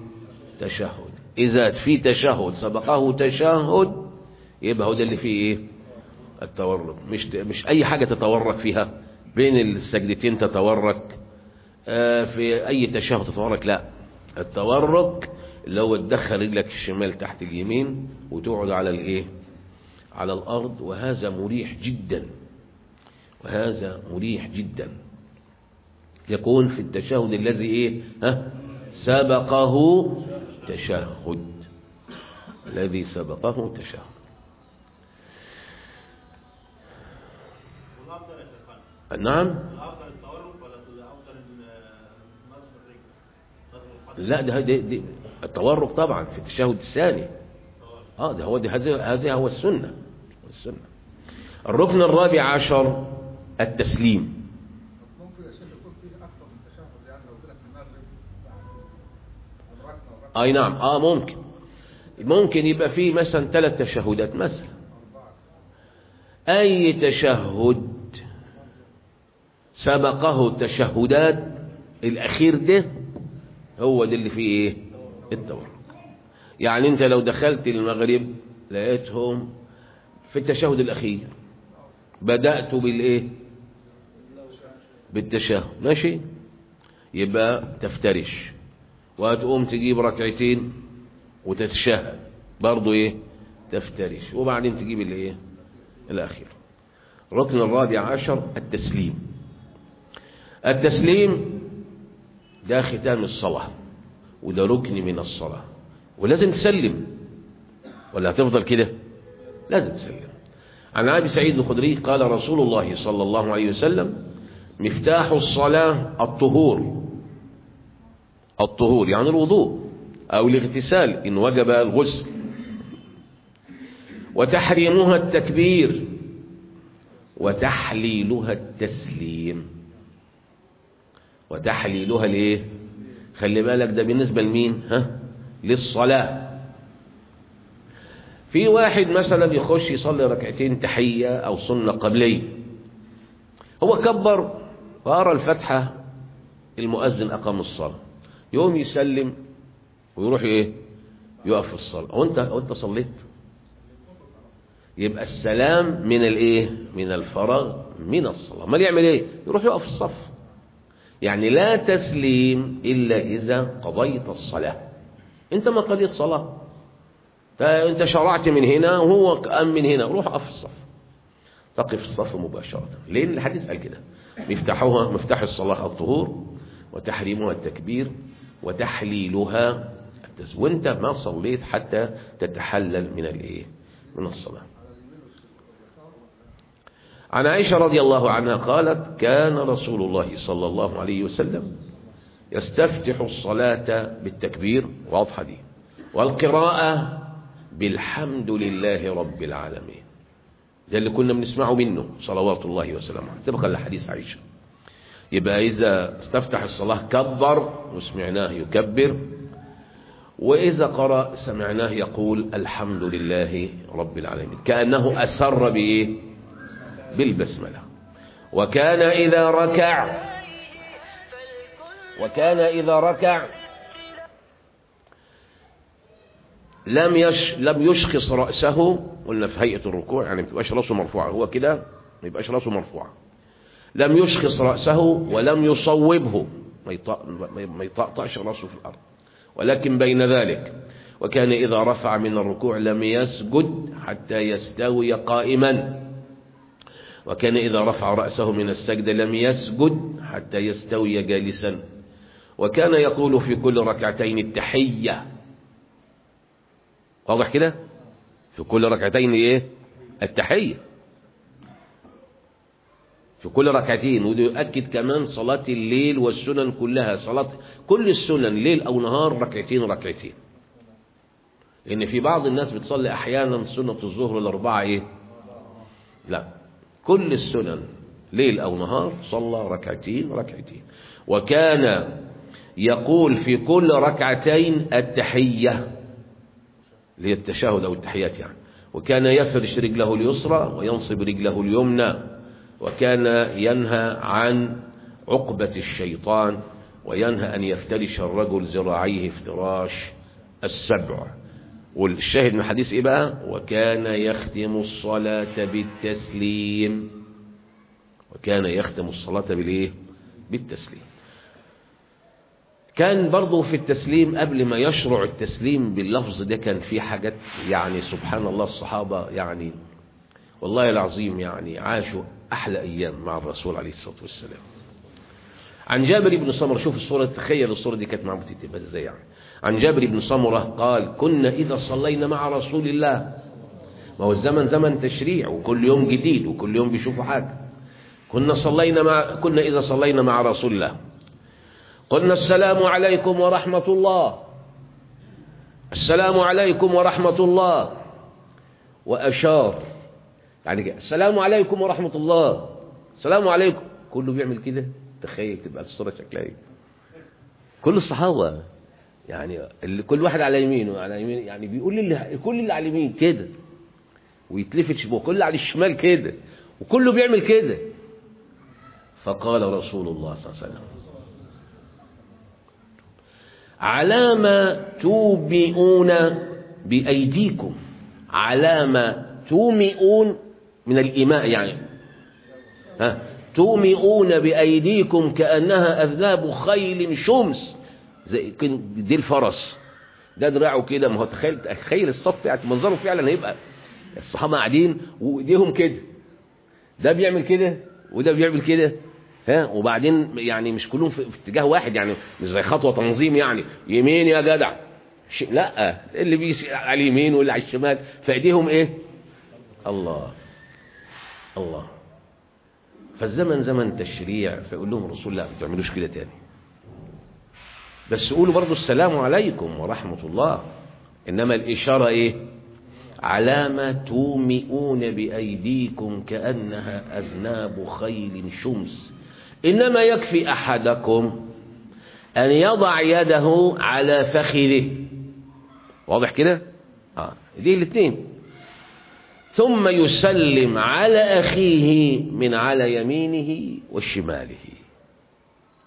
A: تشهد. إذا في تشهد سبقه تشهد يبقى هو ده اللي فيه إيه؟ التورك. مش مش أي حاجة تتورك فيها. بين السجدتين تتورك آه في أي تشهد تتورك؟ لا. التورك اللي هو تدخل رجلك الشمال تحت اليمين وتقعد على الإيه؟ على الأرض وهذا مريح جدا. وهذا مريح جدا. يكون في التشهد الذي إيه؟ ها؟ سبقه تشهد. الذي سبقه تشهد. نعم؟ لا ده دي, دي التورك طبعا في التشهد الثاني. آه ده هو هذا هو السنة. السنة. الركن الرابع عشر التسليم. أي نعم. آه ممكن. ممكن يبقى فيه مثلا ثلاث تشهدات مثلا. أي تشهد سبقه التشهدات الأخير ده هو ده اللي فيه إيه؟ التورك يعني انت لو دخلت المغرب لقيتهم في التشهد الأخير بدأت بالإيه؟ بالتشهد. ماشي؟ يبقى تفترش. وهتقوم تجيب ركعتين وتتشهد. برضو إيه؟ تفترش. وبعدين تجيب الإيه؟ الأخير. الركن الرابع عشر التسليم. التسليم ده ختام الصلاة. وده ركن من الصلاة. ولازم تسلم. ولا هتفضل كده. لازم تسلم. عن أبي سعيد الخدري قال رسول الله صلى الله عليه وسلم مفتاح الصلاة الطهور. الطهور يعني الوضوء أو الاغتسال إن وجب الغسل. وتحريمها التكبير. وتحليلها التسليم. وتحليلها الايه خلي بالك ده بالنسبة لمين؟ ها؟ للصلاة. في واحد مثلا يخش يصلي ركعتين تحية أو سنة قبلية. هو كبر وقرا الفاتحة المؤذن أقام الصلاة. يقوم يسلم ويروح إيه؟ يقف في الصلاة. وانت وانت صليت؟ يبقى السلام من الإيه؟ من الفراغ من الصلاة. ما يعمل إيه؟ يروح يقف في الصف. يعني لا تسليم إلا إذا قضيت الصلاة. أنت ما قضيت صلاة. فأنت شرعت من هنا وهو قام من هنا. روح في الصف. تقف الصف مباشرة. لأن الحديث قال كده. مفتاحها مفتاح الصلاة الطهور وتحريمها التكبير وتحليلها التس وأنت ما صليت حتى تتحلل من الإيه؟ من الصلاة. عن عائشة رضي الله عنها قالت كان رسول الله صلى الله عليه وسلم يستفتح الصلاة بالتكبير واضحة دي والقراءة بالحمد لله رب العالمين. ده اللي كنا بنسمعه منه صلوات الله وسلامه تبقى لحديث عائشة. يبقى إذا استفتح الصلاة كبر وسمعناه يكبر وإذا قرأ سمعناه يقول الحمد لله رب العالمين. كأنه أسر بإيه؟ بالبسملة. وكان إذا ركع وكان إذا ركع لم يش لم يشخص رأسه قلنا في هيئة الركوع يعني ما رأسه مرفوعة هو كده ما يبقاش رأسه مرفوعة. لم يشخص رأسه ولم يصوبه ما يطأطأش رأسه في الأرض. ولكن بين ذلك وكان إذا رفع من الركوع لم يسجد حتى يستوي قائما. وكان إذا رفع رأسه من السجدة لم يسجد حتى يستوي جالسا. وكان يقول في كل ركعتين التحية. واضح كده؟ في كل ركعتين إيه؟ التحية. في كل ركعتين وده يؤكد كمان صلاة الليل والسنن كلها. صلاة كل السنن ليل أو نهار ركعتين ركعتين. لأن في بعض الناس بتصلي أحيانا سنة الظهر الأربعة إيه؟ لا. كل السنن ليل أو نهار صلى ركعتين ركعتين. وكان يقول في كل ركعتين التحية اللي هي التشهد أو التحيات يعني. وكان يفرش رجله اليسرى وينصب رجله اليمنى وكان ينهى عن عقبة الشيطان وينهى أن يفترش الرجل ذراعيه افتراش السبع. والشاهد من الحديث إيه بقى؟ وكان يختم الصلاة بالتسليم. وكان يختم الصلاة بالإيه؟ بالتسليم. كان برضه في التسليم قبل ما يشرع التسليم باللفظ ده كان في حاجات يعني سبحان الله الصحابة يعني والله العظيم يعني عاشوا أحلى أيام مع الرسول عليه الصلاة والسلام. عن جابر بن سمرة شوف الصورة تخيل الصورة دي كانت معمولة تبقى إزاي يعني. عن جابر بن سمرة قال كنا إذا صلينا مع رسول الله. ما هو الزمن زمن تشريع وكل يوم جديد وكل يوم بيشوفوا حاجة. كنا صلينا مع كنا إذا صلينا مع رسول الله. قلنا السلام عليكم ورحمة الله. السلام عليكم ورحمة الله. وأشار يعني السلام عليكم ورحمة الله. السلام عليكم. كله بيعمل كده. تخيل تبقى الصورة شكلها كل الصحابة يعني اللي كل واحد على يمينه على يمين يعني بيقول اللي كل اللي على اليمين كده ويتلفت شبه كل اللي على الشمال كده وكله بيعمل كده. فقال رسول الله صلى الله عليه وسلم على ما توبئون بأيديكم على ما تومئون من الإيماء. يعني ها تومئون بأيديكم كأنها أذناب خيل شمس. زي دي الفرس. ده دراعه كده ما هو تخيل تخيل الصف يعني منظره فعلا هيبقى الصحابة قاعدين وإيديهم كده. ده بيعمل كده وده بيعمل كده ها؟ وبعدين يعني مش كلهم في, اتجاه واحد يعني مش زي خطوة تنظيم يعني. يمين يا جدع. لا اللي بيجي على اليمين واللي على الشمال. فإيديهم إيه؟ الله. الله. فالزمن زمن تشريع. فيقول لهم الرسول لا ما تعملوش كده تاني. بس قولوا برضو السلام عليكم ورحمة الله. إنما الإشارة إيه؟ على ما تومئون بأيديكم كأنها أذناب خيل شمس. إنما يكفي أحدكم أن يضع يده على فخذه. واضح كده؟ آه. دي الاثنين. ثم يسلم على أخيه من على يمينه وشماله.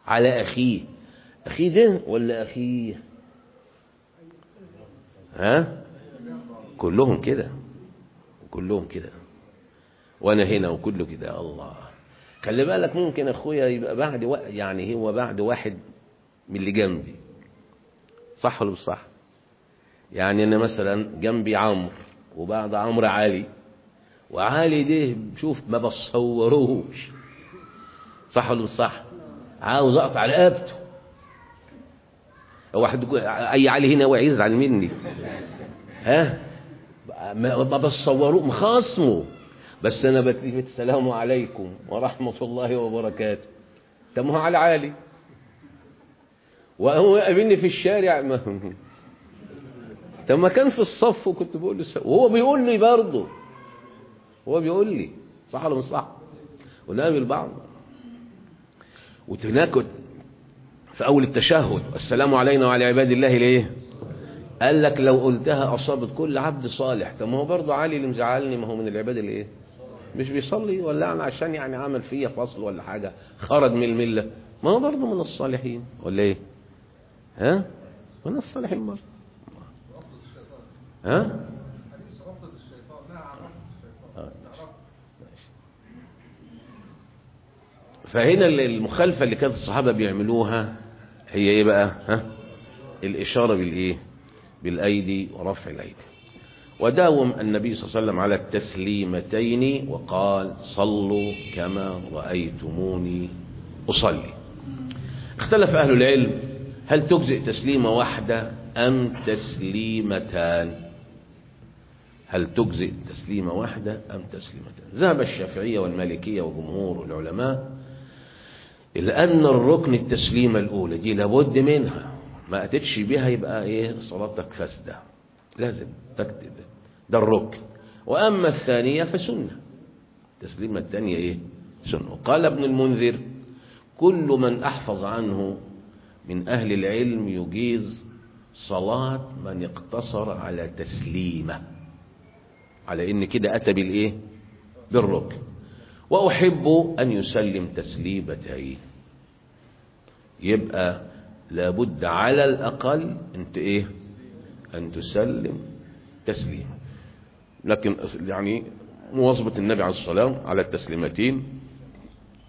A: على أخيه. أخيه ده ولا أخيه؟ ها؟ كلهم كده. كلهم كده. وأنا هنا وكله كده. الله. خلي بالك ممكن أخويا يبقى بعد و... يعني هو بعد واحد من اللي جنبي. صح ولا مش صح؟ يعني أنا مثلا جنبي عمرو وبعد عمرو علي. وعلي ده شوف ما بصوروش. صح ولا مش صح؟ عاوز أقطع رقبته. واحد أي علي هنا هو يزعل مني. ها؟ ما بصوروه مخاصمه بس أنا بكلمه السلام عليكم ورحمة الله وبركاته. طب ما هو على عالي وهو قابلني في الشارع. ما طب ما كان في الصف وكنت بقول له. وهو بيقول لي برضه. هو بيقول لي صح ولا مش صح؟ ونقابل بعض وتناكد في أول التشهد. السلام علينا وعلى عباد الله ليه؟ قال لك لو قلتها أصابت كل عبد صالح. طب ما هو برضه علي اللي مزعلني ما هو من العباد اللي إيه؟ مش بيصلي ولا أنا عشان يعني عمل فيا فصل ولا حاجة خرج من الملة. ما هو برضه من الصالحين. ولا إيه؟ ها؟ من الصالحين برضه. ها. فهنا المخالفة اللي كانت الصحابة بيعملوها هي إيه بقى؟ ها؟ الإشارة بالإيه؟ بالأيدي ورفع الأيدي. وداوم النبي صلى الله عليه وسلم على التسليمتين وقال صلوا كما رأيتموني أصلي. اختلف أهل العلم هل تجزئ تسليمة واحدة أم تسليمتان؟ هل تجزئ تسليمة واحدة أم تسليمتان؟ ذهب الشافعية والمالكية وجمهور العلماء إلى أن الركن التسليمة الأولى دي لابد منها. ما أتتش بها يبقى إيه؟ صلاتك فاسدة. لازم تكتب ده الركن. وأما الثانية فسنة. التسليمة الثانية إيه؟ سنة. وقال ابن المنذر كل من أحفظ عنه من أهل العلم يجيز صلاة من اقتصر على تسليمة. على إن كده أتى بالإيه؟ بالركن. وأحب أن يسلم تسليمتين يبقى لابد على الأقل أنت إيه؟ أن تسلم تسليم. لكن يعني مواظبة النبي عليه الصلاة على التسليمتين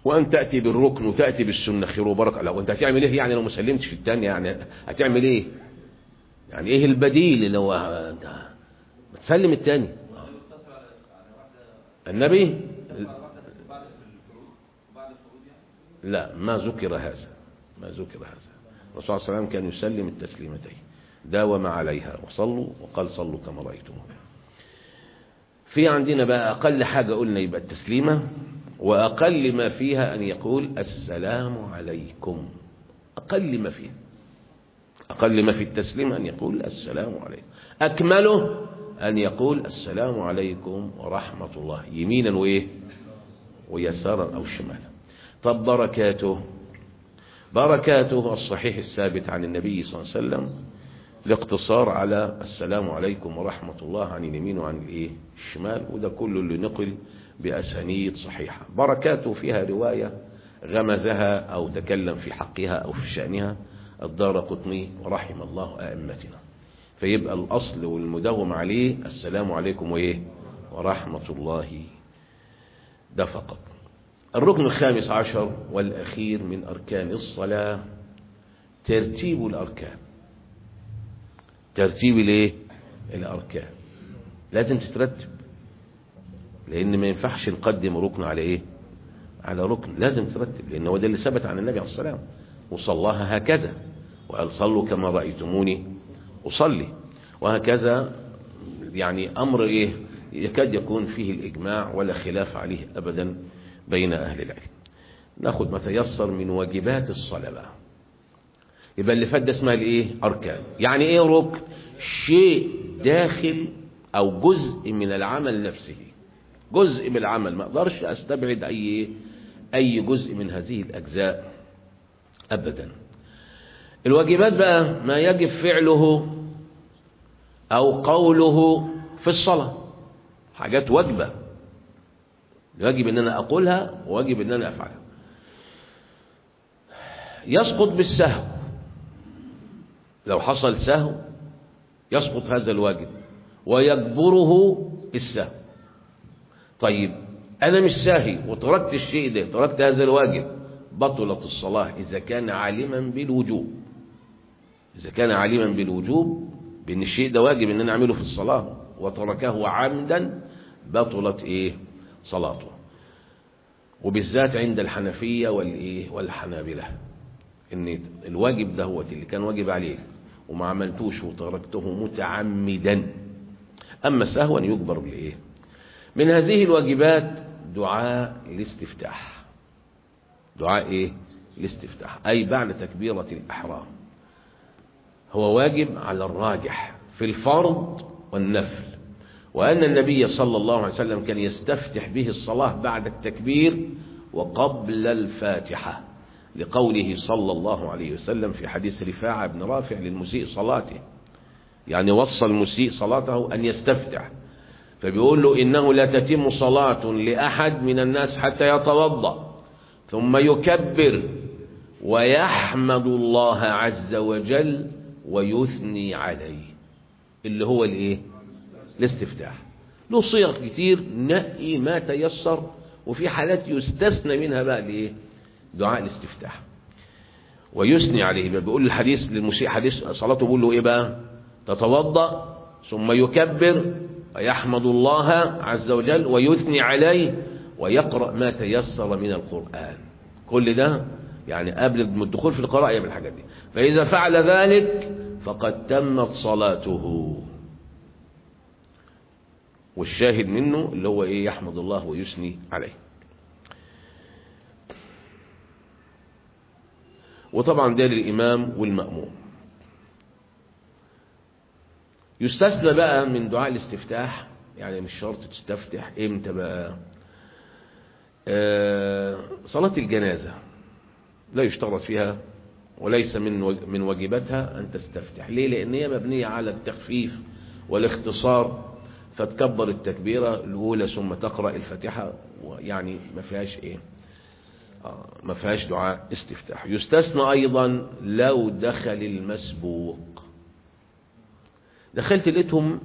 A: وأن تأتي بالركن وتأتي بالسنة خير وبركة. لو أنت هتعمل إيه يعني لو ما سلمتش في الثانية يعني هتعمل إيه؟ يعني إيه البديل اللي هو أنت تسلم الثاني النبي لا ما ذكر هذا ما ذكر هذا. الرسول صلى الله عليه وسلم كان يسلم التسليمتين داوم عليها وصلوا وقال صلوا كما رأيتمون في عندنا بقى أقل حاجة قلنا يبقى التسليمة وأقل ما فيها أن يقول السلام عليكم. أقل ما فيها. أقل ما في التسليم أن يقول السلام عليكم. أكمله أن يقول السلام عليكم ورحمة الله يمينا وإيه؟ ويسارا أو شمالا. طب بركاته. بركاته الصحيح الثابت عن النبي صلى الله عليه وسلم الاقتصار على السلام عليكم ورحمة الله عن اليمين وعن الإيه؟ الشمال وده كله اللي نقل بأسانيد صحيحة. بركاته فيها رواية غمزها أو تكلم في حقها أو في شأنها الدار قطني ورحم الله أئمتنا. فيبقى الأصل والمداوم عليه السلام عليكم وإيه؟ ورحمة الله. ده فقط. الركن الخامس عشر والأخير من أركان الصلاة. ترتيب الأركان. ترتيب الايه الأركان. لازم تترتب. لأن ما ينفعش نقدم ركن على إيه؟ على ركن. لازم ترتب لأن هو ده اللي ثبت عن النبي عليه الصلاة والسلام. وصلاها هكذا. وقال صلوا كما رأيتموني أصلي. وهكذا يعني أمر إيه؟ يكاد يكون فيه الإجماع ولا خلاف عليه أبدا. بين أهل العلم. ناخد ما تيسر من واجبات الصلاة بقى يبقى اللي فات ده اسمها الإيه؟ أركان. يعني إيه ركن؟ شيء داخل أو جزء من العمل نفسه. جزء من العمل. ما أقدرش أستبعد أي أي جزء من هذه الأجزاء ابدا. الواجبات بقى ما يجب فعله أو قوله في الصلاة. حاجات واجبة. يجب ان أنا أقولها وواجب ان أنا افعلها يسقط بالسهو. لو حصل سهو يسقط هذا الواجب ويجبره السهو. طيب أنا مش ساهي وتركت الشيء ده تركت هذا الواجب بطلت الصلاة. إذا كان عالما بالوجوب إذا كان عالما بالوجوب بأن الشيء ده واجب أن أنا أعمله في الصلاة وتركه عمدا بطلت إيه؟ صلاته. وبالذات عند الحنفية والإيه؟ والحنابلة. إن الواجب ده هو اللي كان واجب عليه. وما عملتوش وتركته متعمدا. أما سهوا يجبر بالإيه؟ من هذه الواجبات دعاء الاستفتاح. دعاء إيه؟ الاستفتاح. أي بعد تكبيرة الإحرام. هو واجب على الراجح في الفرض والنفل. وأن النبي صلى الله عليه وسلم كان يستفتح به الصلاة بعد التكبير وقبل الفاتحة لقوله صلى الله عليه وسلم في حديث رفاعة بن رافع للمسيء صلاته. يعني وصى المسيء صلاته أن يستفتح. فبيقول له إنه لا تتم صلاة لأحد من الناس حتى يتوضأ ثم يكبر ويحمد الله عز وجل ويثني عليه. اللي هو الإيه؟ الاستفتاح. له صيغ كتير نقي ما تيسر وفي حالات يستثنى منها بقى الايه دعاء الاستفتاح. ويثني عليه بيقول الحديث للمسيء حديث صلاته بيقول له إيه بقى؟ تتوضأ ثم يكبر ويحمد الله عز وجل ويثني عليه ويقرأ ما تيسر من القرآن. كل ده يعني قبل الدخول في القراءة يعمل الحاجات دي. فإذا فعل ذلك فقد تمت صلاته. والشاهد منه اللي هو إيه يحمد الله ويثني عليه. وطبعا ده للإمام والمأموم. يستثنى بقى من دعاء الاستفتاح يعني مش شرط تستفتح إمتى بقى؟ آه صلاة الجنازة. لا يشترط فيها وليس من من واجباتها أن تستفتح. ليه؟ لأن هي مبنية على التخفيف والاختصار فتكبر التكبيرة الأولى ثم تقرأ الفاتحة يعني ما فيهاش إيه؟ آه ما فيهاش دعاء استفتاح. يستثنى أيضا لو دخل المسبوق. دخلت لقيتهم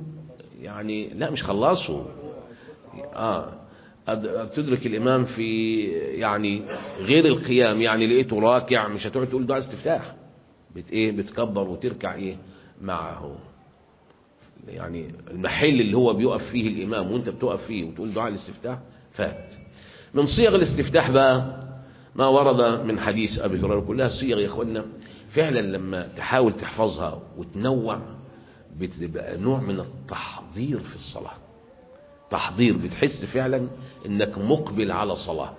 A: يعني لا مش خلصوا. آه تدرك الإمام في يعني غير القيام يعني لقيته راكع مش هتقعد تقول دعاء استفتاح. بت إيه؟ بتكبر وتركع إيه؟ معه. يعني المحل اللي هو بيقف فيه الإمام وانت بتقف فيه وتقول دعاء الاستفتاح فات. من صيغ الاستفتاح بقى ما ورد من حديث أبي هريرة كلها صيغ يا اخوانا فعلا لما تحاول تحفظها وتنوع بتبقى نوع من التحضير في الصلاة. تحضير بتحس فعلا إنك مقبل على صلاة.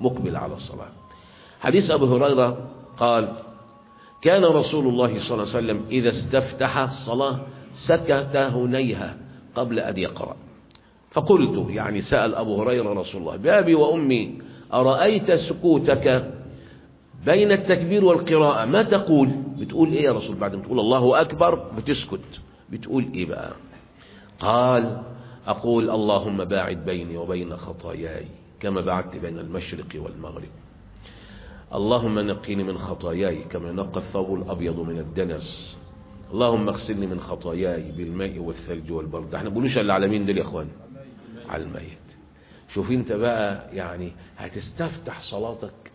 A: مقبل على الصلاة حديث أبو هريرة قال كان رسول الله صلى الله عليه وسلم إذا استفتح الصلاة سكت هنيها قبل أن يقرأ. فقلت يعني سأل أبو هريرة رسول الله بأبي وأمي أرأيت سكوتك بين التكبير والقراءة؟ ما تقول؟ بتقول إيه يا رسول بعد ما تقول الله أكبر بتسكت. بتقول إيه بقى؟ قال أقول اللهم باعد بيني وبين خطاياي كما بعدت بين المشرق والمغرب. اللهم نقيني من خطاياي كما ينقى الثوب الأبيض من الدنس. اللهم اغسلني من خطاياي بالماء والثلج والبرد. إحنا بنقولوش الا على مين دول يا إخوان؟ على الميت. شوف انت بقى يعني هتستفتح صلاتك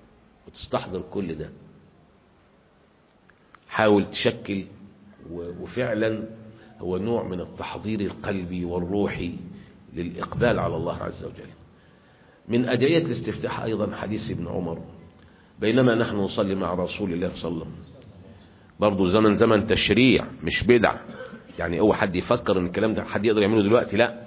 A: وتستحضر كل ده. حاول تشكل وفعلا هو نوع من التحضير القلبي والروحي للإقبال على الله عز وجل. من أدعية الاستفتاح أيضا حديث ابن عمر بينما نحن نصلي مع رسول الله صلى الله عليه وسلم. برضه زمن زمن تشريع مش بدع. يعني هو حد يفكر إن الكلام ده حد يقدر يعمله دلوقتي؟ لا.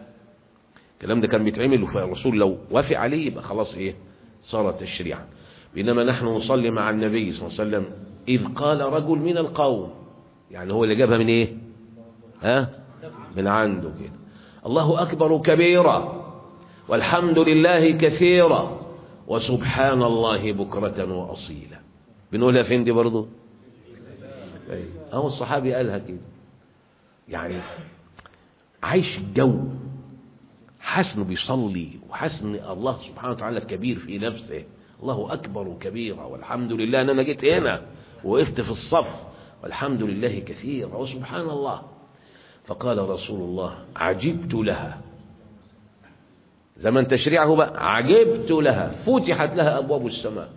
A: الكلام ده كان بيتعمل فالرسول لو وافق عليه يبقى خلاص إيه؟ صار تشريعا. بينما نحن نصلي مع النبي صلى الله عليه وسلم إذ قال رجل من القوم. يعني هو اللي جابها من إيه؟ ها؟ من عنده كده. الله أكبر كبيرا والحمد لله كثيرا وسبحان الله بكرة وأصيلا. بنقولها فين دي برضو أهو الصحابي قالها كده. يعني عايش الجو حاسس انه بيصلي وحاسس ان الله سبحانه وتعالى كبير في نفسه. الله أكبر كبيرا والحمد لله أن أنا جيت هنا وقفت في الصف. والحمد لله كثيرا وسبحان الله. فقال رسول الله عجبت لها. زمن تشريعه بقى عجبت لها. فتحت لها أبواب السماء.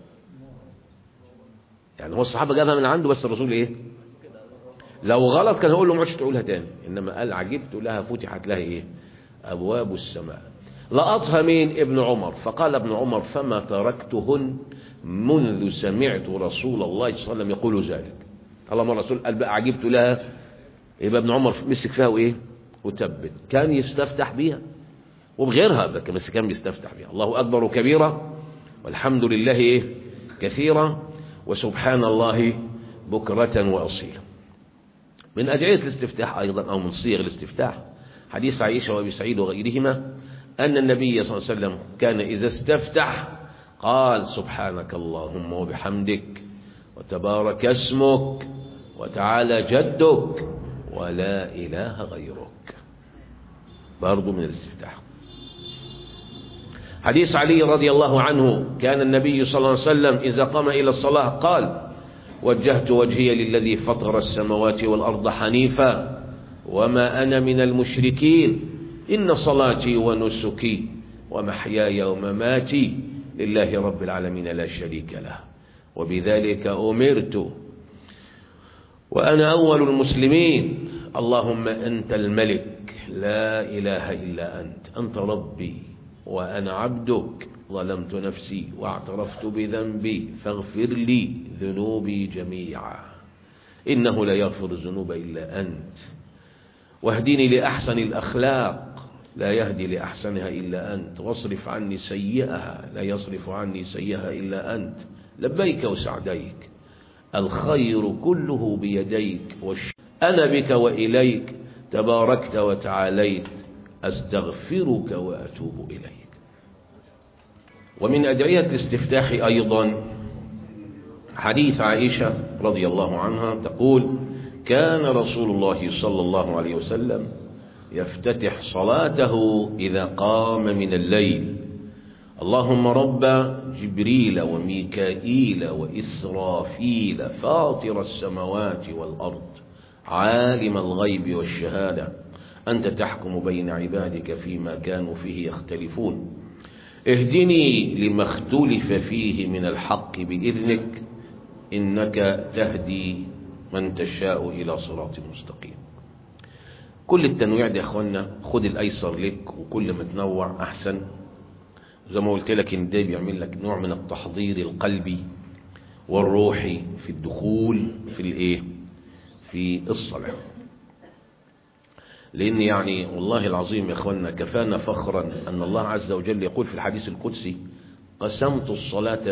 A: يعني هو الصحابة جابها من عنده بس الرسول إيه؟ لو غلط كان هيقول له ما عادش تقولها تاني. إنما قال عجبت لها فتحت لها إيه؟ أبواب السماء. لقطها مين؟ ابن عمر. فقال ابن عمر فما تركتهن منذ سمعت رسول الله صلى الله عليه وسلم يقول ذلك. طالما الرسول قال بقى عجبت لها. يبقى ابن عمر مسك فيها وإيه؟ وتبت. كان يستفتح بيها. وبغيرها بس كان بيستفتح بيها. الله أكبر كبيرا والحمد لله إيه؟ كثيرا وسبحان الله بكرة وأصيلا. من أدعية الاستفتاح أيضا أو من صيغ الاستفتاح. حديث عائشة وأبي سعيد وغيرهما أن النبي صلى الله عليه وسلم كان إذا استفتح قال سبحانك اللهم وبحمدك وتبارك اسمك وتعالى جدك ولا إله غيرك. برضو من الاستفتاح. حديث علي رضي الله عنه كان النبي صلى الله عليه وسلم إذا قام إلى الصلاة قال وجهت وجهي للذي فطر السماوات والأرض حنيفا. وما أنا من المشركين. إن صلاتي ونسكي ومحياي ومماتي لله رب العالمين لا شريك له. وبذلك أمرت. وأنا أول المسلمين. اللهم أنت الملك. لا إله إلا أنت. أنت ربي. وأنا عبدك. ظلمت نفسي واعترفت بذنبي فاغفر لي ذنوبي جميعا. إنه لا يغفر الذنوب إلا أنت. واهدني لأحسن الأخلاق. لا يهدي لأحسنها إلا أنت. واصرف عني سيئها. لا يصرف عني سيئها إلا أنت. لبيك وسعديك. الخير كله بيديك. والش... أنا بك وإليك. تباركت وتعاليت. أستغفرك وأتوب إليك. ومن أدعية الاستفتاح أيضا حديث عائشة رضي الله عنها تقول كان رسول الله صلى الله عليه وسلم يفتتح صلاته إذا قام من الليل. اللهم رب جبريل وميكائيل وإسرافيل فاطر السماوات والأرض عالم الغيب والشهادة أنت تحكم بين عبادك فيما كانوا فيه يختلفون. اهدني لما اختلف فيه من الحق بإذنك إنك تهدي من تشاء إلى صراط مستقيم. كل التنويع ده يا إخوانا خد الأيسر لك وكل ما تنوع أحسن. زي ما قلت لك إن ده بيعمل لك نوع من التحضير القلبي والروحي في الدخول في الإيه؟ في الصلاة. لأن يعني والله العظيم يا اخوانا كفانا فخرا أن الله عز وجل يقول في الحديث القدسي قسمت الصلاة